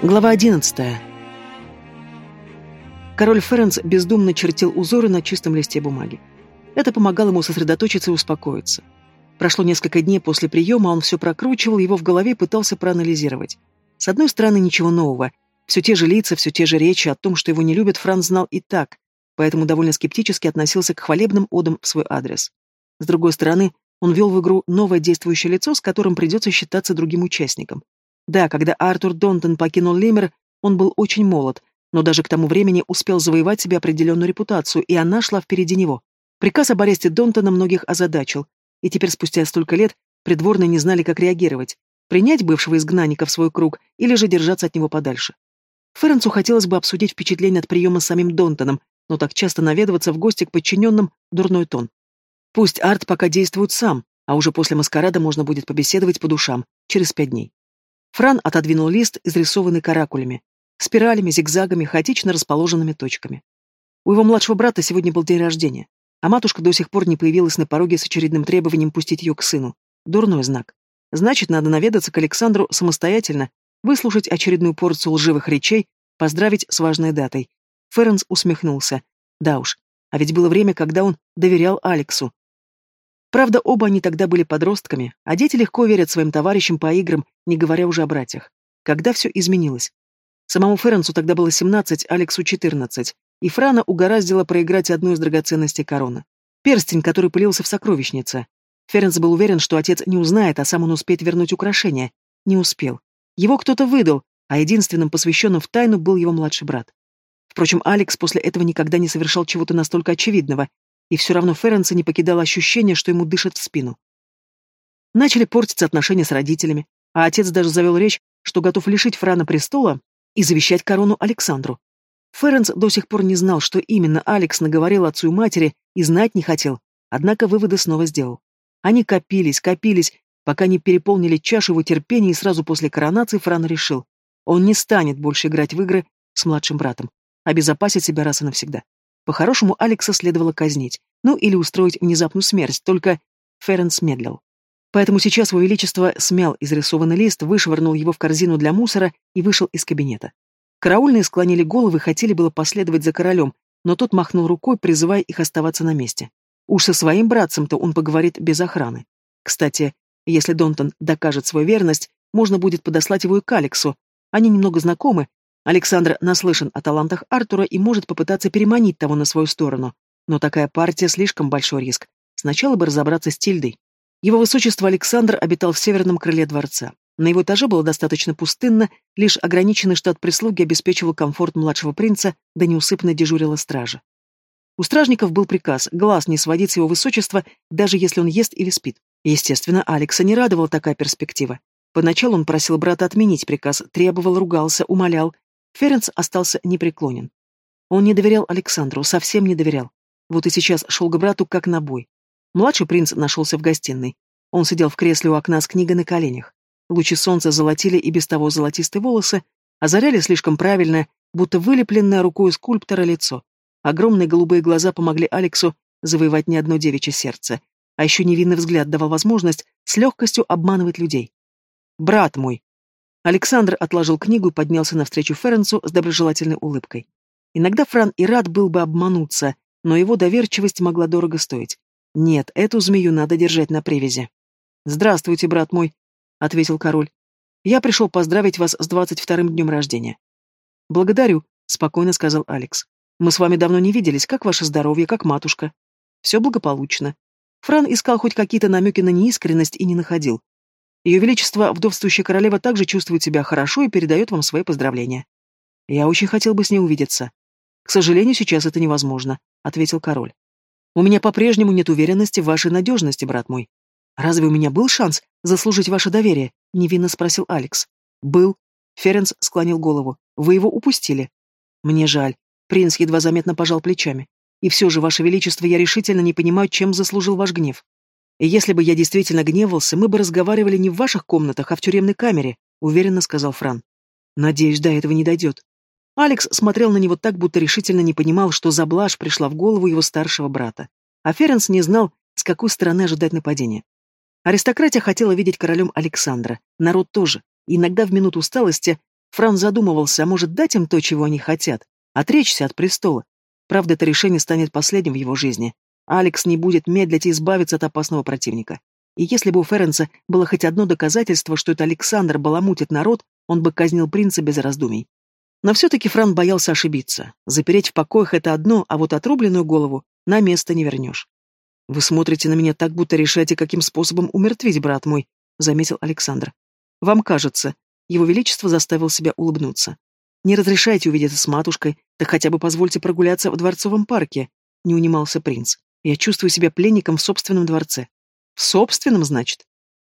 Глава 11. Король Ференс бездумно чертил узоры на чистом листе бумаги. Это помогало ему сосредоточиться и успокоиться. Прошло несколько дней после приема, он все прокручивал, его в голове пытался проанализировать. С одной стороны, ничего нового. Все те же лица, все те же речи о том, что его не любят, Франц знал и так, поэтому довольно скептически относился к хвалебным одам в свой адрес. С другой стороны, он вел в игру новое действующее лицо, с которым придется считаться другим участником. Да, когда Артур Донтон покинул Лемер, он был очень молод, но даже к тому времени успел завоевать себе определенную репутацию, и она шла впереди него. Приказ об аресте Донтона многих озадачил, и теперь спустя столько лет придворные не знали, как реагировать. Принять бывшего изгнанника в свой круг или же держаться от него подальше. Ференцу хотелось бы обсудить впечатление от приема с самим Донтоном, но так часто наведываться в гости к подчиненным – дурной тон. Пусть Арт пока действует сам, а уже после маскарада можно будет побеседовать по душам, через пять дней. Фран отодвинул лист, изрисованный каракулями, спиралями, зигзагами, хаотично расположенными точками. У его младшего брата сегодня был день рождения, а матушка до сих пор не появилась на пороге с очередным требованием пустить ее к сыну. Дурной знак. Значит, надо наведаться к Александру самостоятельно, выслушать очередную порцию лживых речей, поздравить с важной датой. Ференс усмехнулся. Да уж, а ведь было время, когда он доверял Алексу, Правда, оба они тогда были подростками, а дети легко верят своим товарищам по играм, не говоря уже о братьях. Когда все изменилось? Самому Ференсу тогда было 17, Алексу 14, и Франа угораздило проиграть одну из драгоценностей короны. Перстень, который пылился в сокровищнице. Ференс был уверен, что отец не узнает, а сам он успеет вернуть украшение. Не успел. Его кто-то выдал, а единственным посвященным в тайну был его младший брат. Впрочем, Алекс после этого никогда не совершал чего-то настолько очевидного, и все равно Ференса не покидало ощущение, что ему дышат в спину. Начали портиться отношения с родителями, а отец даже завел речь, что готов лишить Франа престола и завещать корону Александру. Ференс до сих пор не знал, что именно Алекс наговорил отцу и матери, и знать не хотел, однако выводы снова сделал. Они копились, копились, пока не переполнили чашу его терпения, и сразу после коронации Фран решил, он не станет больше играть в игры с младшим братом, обезопасит себя раз и навсегда. По-хорошему, Алекса следовало казнить, ну или устроить внезапную смерть, только Ференс медлил. Поэтому сейчас его величество смял изрисованный лист, вышвырнул его в корзину для мусора и вышел из кабинета. Караульные склонили головы, хотели было последовать за королем, но тот махнул рукой, призывая их оставаться на месте. Уж со своим братцем-то он поговорит без охраны. Кстати, если Донтон докажет свою верность, можно будет подослать его и к Алексу. Они немного знакомы, Александр наслышан о талантах Артура и может попытаться переманить того на свою сторону. Но такая партия слишком большой риск. Сначала бы разобраться с Тильдой. Его высочество Александр обитал в северном крыле дворца. На его этаже было достаточно пустынно, лишь ограниченный штат прислуги обеспечивал комфорт младшего принца, да неусыпно дежурила стража. У стражников был приказ глаз не сводить с его высочества, даже если он ест или спит. Естественно, Алекса не радовала такая перспектива. Поначалу он просил брата отменить приказ, требовал, ругался, умолял, Ференц остался непреклонен. Он не доверял Александру, совсем не доверял. Вот и сейчас шел к брату как на бой. Младший принц нашелся в гостиной. Он сидел в кресле у окна с книгой на коленях. Лучи солнца золотили и без того золотистые волосы, озаряли слишком правильное, будто вылепленное рукой скульптора лицо. Огромные голубые глаза помогли Алексу завоевать не одно девичье сердце, а еще невинный взгляд давал возможность с легкостью обманывать людей. «Брат мой!» Александр отложил книгу и поднялся навстречу Ференцу с доброжелательной улыбкой. Иногда Фран и рад был бы обмануться, но его доверчивость могла дорого стоить. Нет, эту змею надо держать на привязи. «Здравствуйте, брат мой», — ответил король. «Я пришел поздравить вас с двадцать вторым днем рождения». «Благодарю», — спокойно сказал Алекс. «Мы с вами давно не виделись. Как ваше здоровье, как матушка?» «Все благополучно». Фран искал хоть какие-то намеки на неискренность и не находил. Ее Величество, вдовствующая королева, также чувствует себя хорошо и передает вам свои поздравления. Я очень хотел бы с ней увидеться. К сожалению, сейчас это невозможно, ответил король. У меня по-прежнему нет уверенности в вашей надежности, брат мой. Разве у меня был шанс заслужить ваше доверие? Невинно спросил Алекс. Был. Ференс склонил голову. Вы его упустили. Мне жаль. Принц едва заметно пожал плечами. И все же, ваше величество, я решительно не понимаю, чем заслужил ваш гнев. И если бы я действительно гневался, мы бы разговаривали не в ваших комнатах, а в тюремной камере, уверенно сказал Фран. Надеюсь, до этого не дойдет. Алекс смотрел на него так, будто решительно не понимал, что за блажь пришла в голову его старшего брата. А Ференс не знал, с какой стороны ожидать нападения. Аристократия хотела видеть королем Александра, народ тоже. иногда в минуту усталости Фран задумывался, а может дать им то, чего они хотят, отречься от престола. Правда, это решение станет последним в его жизни. Алекс не будет медлить и избавиться от опасного противника. И если бы у Ференса было хоть одно доказательство, что это Александр баламутит народ, он бы казнил принца без раздумий. Но все-таки Фран боялся ошибиться. Запереть в покоях — это одно, а вот отрубленную голову на место не вернешь. «Вы смотрите на меня так, будто решаете, каким способом умертвить, брат мой», — заметил Александр. «Вам кажется». Его Величество заставил себя улыбнуться. «Не разрешайте увидеться с матушкой, так хотя бы позвольте прогуляться в дворцовом парке», — не унимался принц. «Я чувствую себя пленником в собственном дворце». «В собственном, значит?»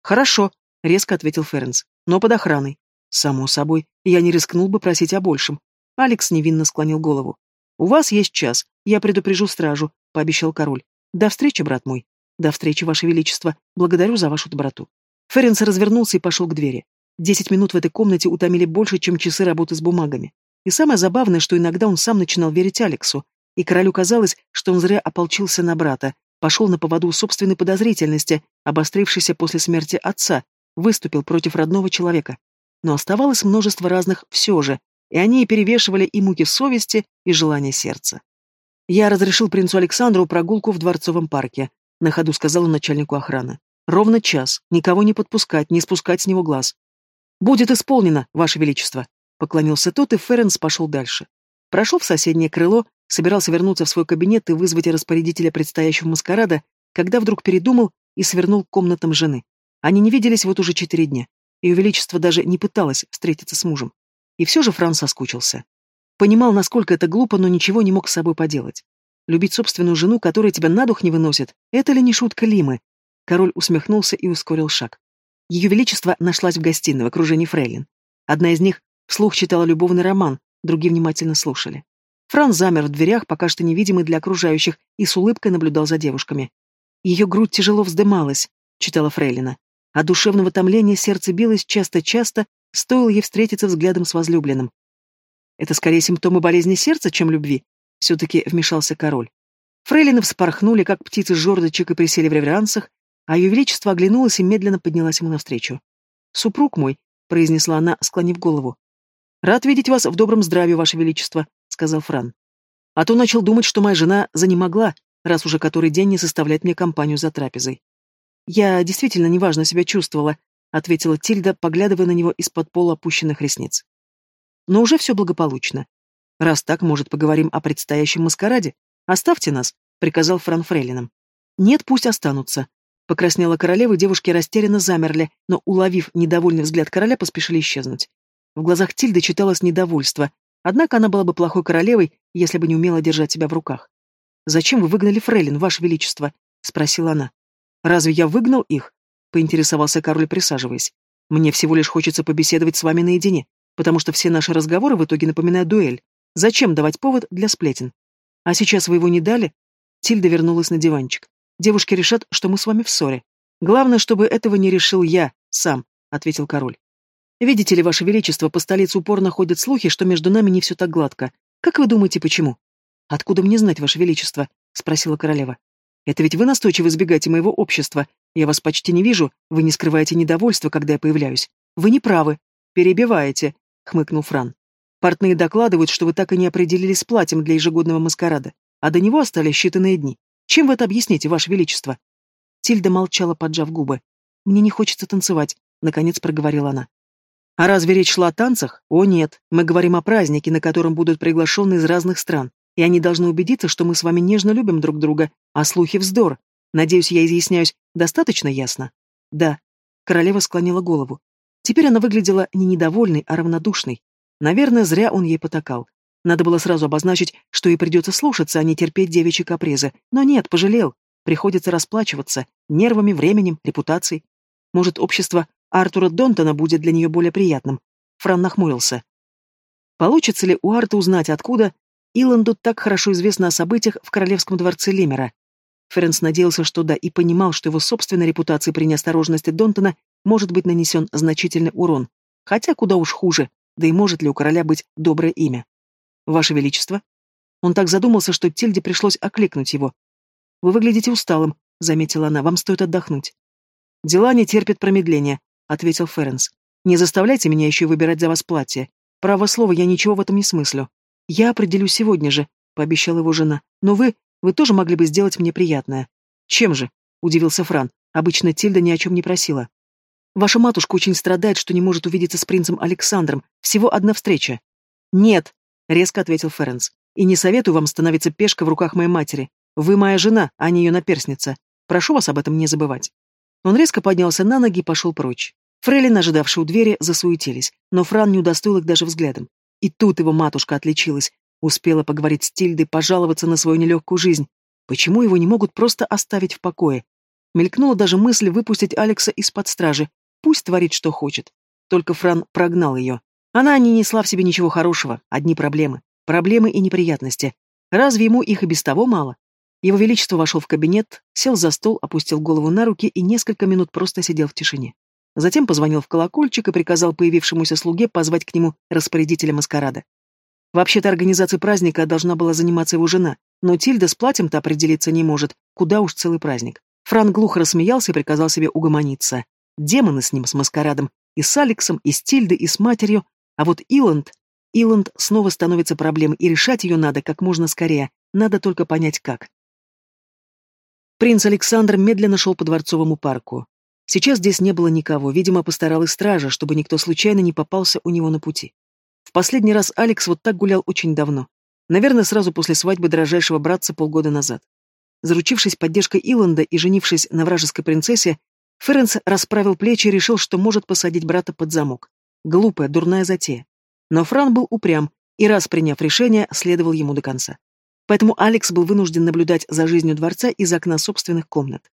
«Хорошо», — резко ответил Ференс. «Но под охраной». «Само собой, я не рискнул бы просить о большем». Алекс невинно склонил голову. «У вас есть час. Я предупрежу стражу», — пообещал король. «До встречи, брат мой». «До встречи, ваше величество. Благодарю за вашу доброту». Ференс развернулся и пошел к двери. Десять минут в этой комнате утомили больше, чем часы работы с бумагами. И самое забавное, что иногда он сам начинал верить Алексу, и королю казалось, что он зря ополчился на брата, пошел на поводу собственной подозрительности, обострившейся после смерти отца, выступил против родного человека. Но оставалось множество разных «все же», и они перевешивали и муки совести, и желания сердца. «Я разрешил принцу Александру прогулку в Дворцовом парке», — на ходу сказал начальнику охраны. «Ровно час. Никого не подпускать, не спускать с него глаз». «Будет исполнено, Ваше Величество», — поклонился тот, и Ференс пошел дальше. Прошел в соседнее крыло, собирался вернуться в свой кабинет и вызвать распорядителя предстоящего маскарада, когда вдруг передумал и свернул к комнатам жены. Они не виделись вот уже четыре дня. Ее Величество даже не пыталось встретиться с мужем. И все же Франц соскучился. Понимал, насколько это глупо, но ничего не мог с собой поделать. Любить собственную жену, которая тебя на дух не выносит, это ли не шутка Лимы? Король усмехнулся и ускорил шаг. Ее Величество нашлась в гостиной в окружении фрейлин. Одна из них вслух читала любовный роман, другие внимательно слушали. Франц замер в дверях, пока что невидимый для окружающих, и с улыбкой наблюдал за девушками. Ее грудь тяжело вздымалась, читала Фрейлина. От душевного томления сердце билось часто-часто, стоило ей встретиться взглядом с возлюбленным. Это скорее симптомы болезни сердца, чем любви, все-таки вмешался король. Фрейлины вспорхнули, как птицы жердочек, и присели в реверансах, а ее величество оглянулось и медленно поднялась ему навстречу. «Супруг мой», — произнесла она, склонив голову. «Рад видеть вас в добром здравии, ваше величество», сказал Фран. А то начал думать, что моя жена занемогла, раз уже который день не составляет мне компанию за трапезой. Я действительно неважно себя чувствовала, ответила Тильда, поглядывая на него из-под пола опущенных ресниц. Но уже все благополучно. Раз так, может, поговорим о предстоящем маскараде? Оставьте нас, приказал Фран Фрейлинам. Нет, пусть останутся. Покраснела королева, девушки растерянно замерли, но, уловив недовольный взгляд короля, поспешили исчезнуть. В глазах Тильды читалось недовольство, Однако она была бы плохой королевой, если бы не умела держать себя в руках. «Зачем вы выгнали Фрейлин, Ваше Величество?» — спросила она. «Разве я выгнал их?» — поинтересовался король, присаживаясь. «Мне всего лишь хочется побеседовать с вами наедине, потому что все наши разговоры в итоге напоминают дуэль. Зачем давать повод для сплетен? А сейчас вы его не дали?» Тильда вернулась на диванчик. «Девушки решат, что мы с вами в ссоре. Главное, чтобы этого не решил я сам», — ответил король. Видите ли, Ваше Величество, по столице упорно ходят слухи, что между нами не все так гладко. Как вы думаете, почему? Откуда мне знать, Ваше Величество? Спросила королева. Это ведь вы настойчиво избегаете моего общества. Я вас почти не вижу, вы не скрываете недовольства, когда я появляюсь. Вы не правы. Перебиваете, хмыкнул Фран. Портные докладывают, что вы так и не определились с платьем для ежегодного маскарада, а до него остались считанные дни. Чем вы это объясните, Ваше Величество? Тильда молчала, поджав губы. Мне не хочется танцевать, наконец проговорила она. А разве речь шла о танцах? О нет, мы говорим о празднике, на котором будут приглашены из разных стран, и они должны убедиться, что мы с вами нежно любим друг друга, а слухи вздор. Надеюсь, я изъясняюсь достаточно ясно? Да. Королева склонила голову. Теперь она выглядела не недовольной, а равнодушной. Наверное, зря он ей потакал. Надо было сразу обозначить, что ей придется слушаться, а не терпеть девичьи капризы. Но нет, пожалел. Приходится расплачиваться. Нервами, временем, репутацией. Может, общество Артура Донтона будет для нее более приятным. Фран нахмурился. Получится ли у Арта узнать, откуда Иланду так хорошо известно о событиях в королевском дворце Лемера? Ференс надеялся, что да, и понимал, что его собственной репутации при неосторожности Донтона может быть нанесен значительный урон. Хотя куда уж хуже, да и может ли у короля быть доброе имя? Ваше Величество? Он так задумался, что Тильде пришлось окликнуть его. «Вы выглядите усталым», — заметила она, — «вам стоит отдохнуть». «Дела не терпят промедления», ответил Ференс. «Не заставляйте меня еще выбирать за вас платье. Право слово, я ничего в этом не смыслю. Я определюсь сегодня же, пообещала его жена. Но вы, вы тоже могли бы сделать мне приятное. Чем же? Удивился Фран. Обычно Тильда ни о чем не просила. Ваша матушка очень страдает, что не может увидеться с принцем Александром. Всего одна встреча. Нет, резко ответил Ференс. И не советую вам становиться пешкой в руках моей матери. Вы моя жена, а не ее наперсница. Прошу вас об этом не забывать. Он резко поднялся на ноги и пошел прочь. Фрейлин, ожидавшие у двери, засуетились, но Фран не удостоил их даже взглядом. И тут его матушка отличилась. Успела поговорить с Тильдой, пожаловаться на свою нелегкую жизнь. Почему его не могут просто оставить в покое? Мелькнула даже мысль выпустить Алекса из-под стражи. Пусть творит, что хочет. Только Фран прогнал ее. Она не несла в себе ничего хорошего, одни проблемы. Проблемы и неприятности. Разве ему их и без того мало? Его Величество вошел в кабинет, сел за стол, опустил голову на руки и несколько минут просто сидел в тишине. Затем позвонил в колокольчик и приказал появившемуся слуге позвать к нему распорядителя маскарада. Вообще-то организацией праздника должна была заниматься его жена, но Тильда с платьем-то определиться не может, куда уж целый праздник. Фран глухо рассмеялся и приказал себе угомониться. Демоны с ним, с маскарадом, и с Алексом, и с Тильдой, и с матерью, а вот Иланд... Иланд снова становится проблемой, и решать ее надо как можно скорее, надо только понять как. Принц Александр медленно шел по Дворцовому парку. Сейчас здесь не было никого, видимо, постаралась стража, чтобы никто случайно не попался у него на пути. В последний раз Алекс вот так гулял очень давно. Наверное, сразу после свадьбы дрожайшего братца полгода назад. Заручившись поддержкой Иланда и женившись на вражеской принцессе, Ференс расправил плечи и решил, что может посадить брата под замок. Глупая, дурная затея. Но Фран был упрям, и раз приняв решение, следовал ему до конца. Поэтому Алекс был вынужден наблюдать за жизнью дворца из окна собственных комнат.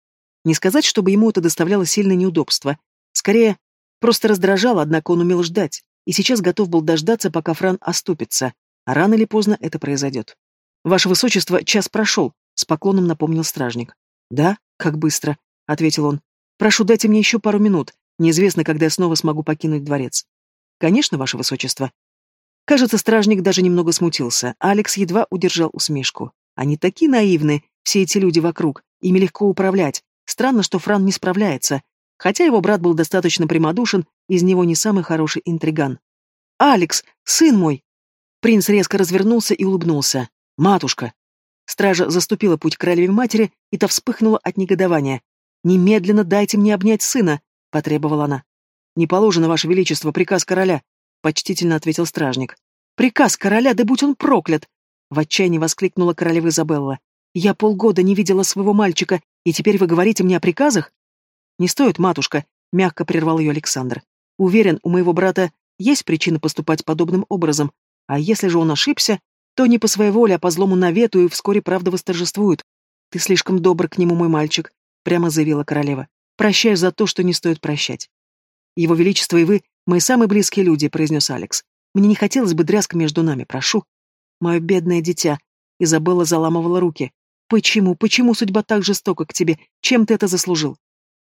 Не сказать, чтобы ему это доставляло сильное неудобство. Скорее, просто раздражало, однако он умел ждать, и сейчас готов был дождаться, пока Фран оступится, а рано или поздно это произойдет. «Ваше Высочество, час прошел», — с поклоном напомнил стражник. «Да? Как быстро», — ответил он. «Прошу, дайте мне еще пару минут. Неизвестно, когда я снова смогу покинуть дворец». «Конечно, Ваше Высочество», Кажется, стражник даже немного смутился. Алекс едва удержал усмешку. Они такие наивны, все эти люди вокруг. Ими легко управлять. Странно, что Фран не справляется. Хотя его брат был достаточно прямодушен, из него не самый хороший интриган. «Алекс, сын мой!» Принц резко развернулся и улыбнулся. «Матушка!» Стража заступила путь королеве матери, и та вспыхнула от негодования. «Немедленно дайте мне обнять сына!» — потребовала она. «Не положено, Ваше Величество, приказ короля почтительно ответил стражник. «Приказ короля, да будь он проклят!» В отчаянии воскликнула королева Изабелла. «Я полгода не видела своего мальчика, и теперь вы говорите мне о приказах?» «Не стоит, матушка», — мягко прервал ее Александр. «Уверен, у моего брата есть причина поступать подобным образом, а если же он ошибся, то не по своей воле, а по злому навету, и вскоре правда восторжествует. Ты слишком добр к нему, мой мальчик», — прямо заявила королева. «Прощаю за то, что не стоит прощать. Его Величество и вы «Мы самые близкие люди», — произнес Алекс. «Мне не хотелось бы дрязг между нами, прошу». «Мое бедное дитя», — Изабелла заламывала руки. «Почему, почему судьба так жестока к тебе? Чем ты это заслужил?»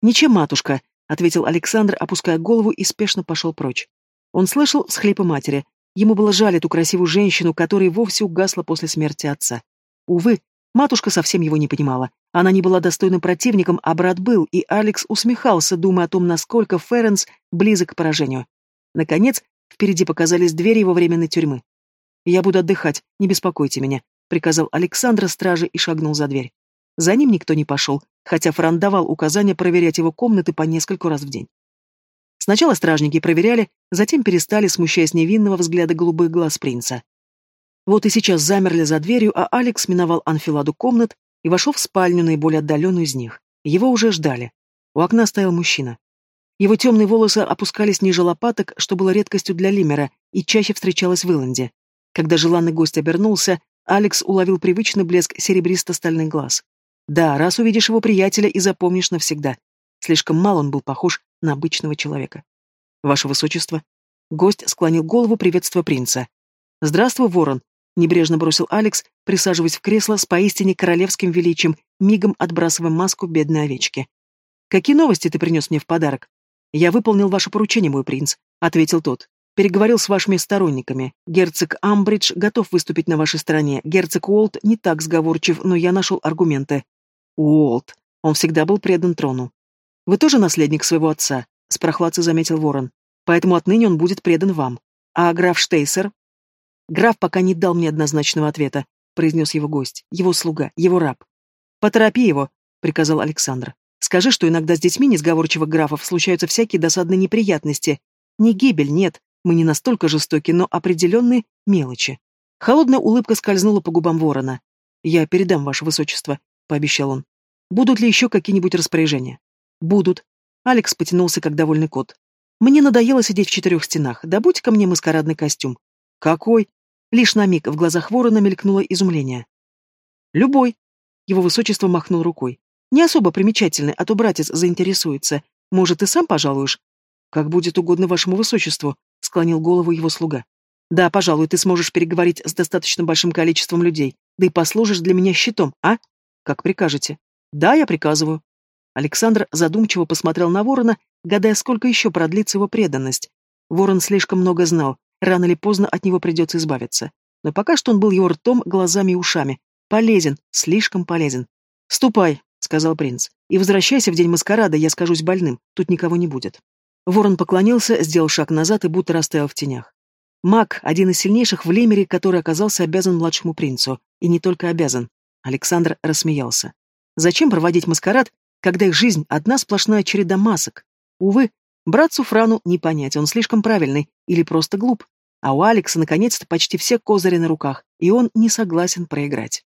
«Ничем, матушка», — ответил Александр, опуская голову и спешно пошел прочь. Он слышал всхлипы матери. Ему было жаль эту красивую женщину, которая вовсе угасла после смерти отца. Увы, матушка совсем его не понимала. Она не была достойным противником, а брат был, и Алекс усмехался, думая о том, насколько Ференс близок к поражению. Наконец, впереди показались двери его временной тюрьмы. «Я буду отдыхать, не беспокойте меня», — приказал Александра страже и шагнул за дверь. За ним никто не пошел, хотя Фран давал указание проверять его комнаты по нескольку раз в день. Сначала стражники проверяли, затем перестали, смущаясь невинного взгляда голубых глаз принца. Вот и сейчас замерли за дверью, а Алекс миновал анфиладу комнат и вошел в спальню, наиболее отдаленную из них. Его уже ждали. У окна стоял мужчина. Его темные волосы опускались ниже лопаток, что было редкостью для Лимера и чаще встречалось в Иланде. Когда желанный гость обернулся, Алекс уловил привычный блеск серебристо-стальных глаз. Да, раз увидишь его приятеля и запомнишь навсегда. Слишком мало он был похож на обычного человека. Ваше Высочество. Гость склонил голову, приветствуя принца. «Здравствуй, ворон», — небрежно бросил Алекс, присаживаясь в кресло с поистине королевским величием, мигом отбрасывая маску бедной овечки. «Какие новости ты принес мне в подарок?» «Я выполнил ваше поручение, мой принц», — ответил тот. «Переговорил с вашими сторонниками. Герцог Амбридж готов выступить на вашей стороне. Герцог Уолт не так сговорчив, но я нашел аргументы». «Уолт. Он всегда был предан трону». «Вы тоже наследник своего отца», — с прохладцей заметил Ворон. «Поэтому отныне он будет предан вам. А граф Штейсер? Граф пока не дал мне однозначного ответа, произнес его гость, его слуга, его раб. Поторопи его, приказал Александр. Скажи, что иногда с детьми несговорчивых графов случаются всякие досадные неприятности. Не гибель, нет, мы не настолько жестоки, но определенные мелочи. Холодная улыбка скользнула по губам ворона. «Я передам, ваше высочество», — пообещал он. «Будут ли еще какие-нибудь распоряжения?» «Будут». Алекс потянулся, как довольный кот. «Мне надоело сидеть в четырех стенах. Добудь ко мне маскарадный костюм». «Какой?» Лишь на миг в глазах ворона мелькнуло изумление. «Любой». Его высочество махнул рукой. «Не особо примечательный, а то братец заинтересуется. Может, ты сам пожалуешь?» «Как будет угодно вашему высочеству», — склонил голову его слуга. «Да, пожалуй, ты сможешь переговорить с достаточно большим количеством людей, да и послужишь для меня щитом, а? Как прикажете». «Да, я приказываю». Александр задумчиво посмотрел на ворона, гадая, сколько еще продлится его преданность. Ворон слишком много знал, рано или поздно от него придется избавиться. Но пока что он был его ртом, глазами и ушами. Полезен, слишком полезен. «Ступай», — сказал принц, — «и возвращайся в день маскарада, я скажусь больным, тут никого не будет». Ворон поклонился, сделал шаг назад и будто растаял в тенях. Маг — один из сильнейших в Лемере, который оказался обязан младшему принцу. И не только обязан. Александр рассмеялся. Зачем проводить маскарад, когда их жизнь — одна сплошная череда масок? Увы, братцу Франу не понять, он слишком правильный или просто глуп. А у Алекса наконец-то почти все козыри на руках, и он не согласен проиграть.